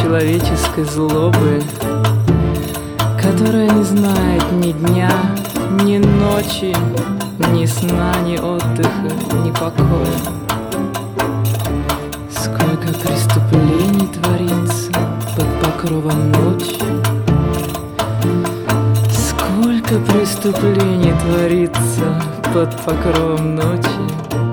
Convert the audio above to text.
человеческой злобы, Которая не знает ни дня, ни ночи, Ни сна, ни отдыха, ни покоя. Сколько преступлений творится под покровом ночи, Сколько преступлений творится под покровом ночи,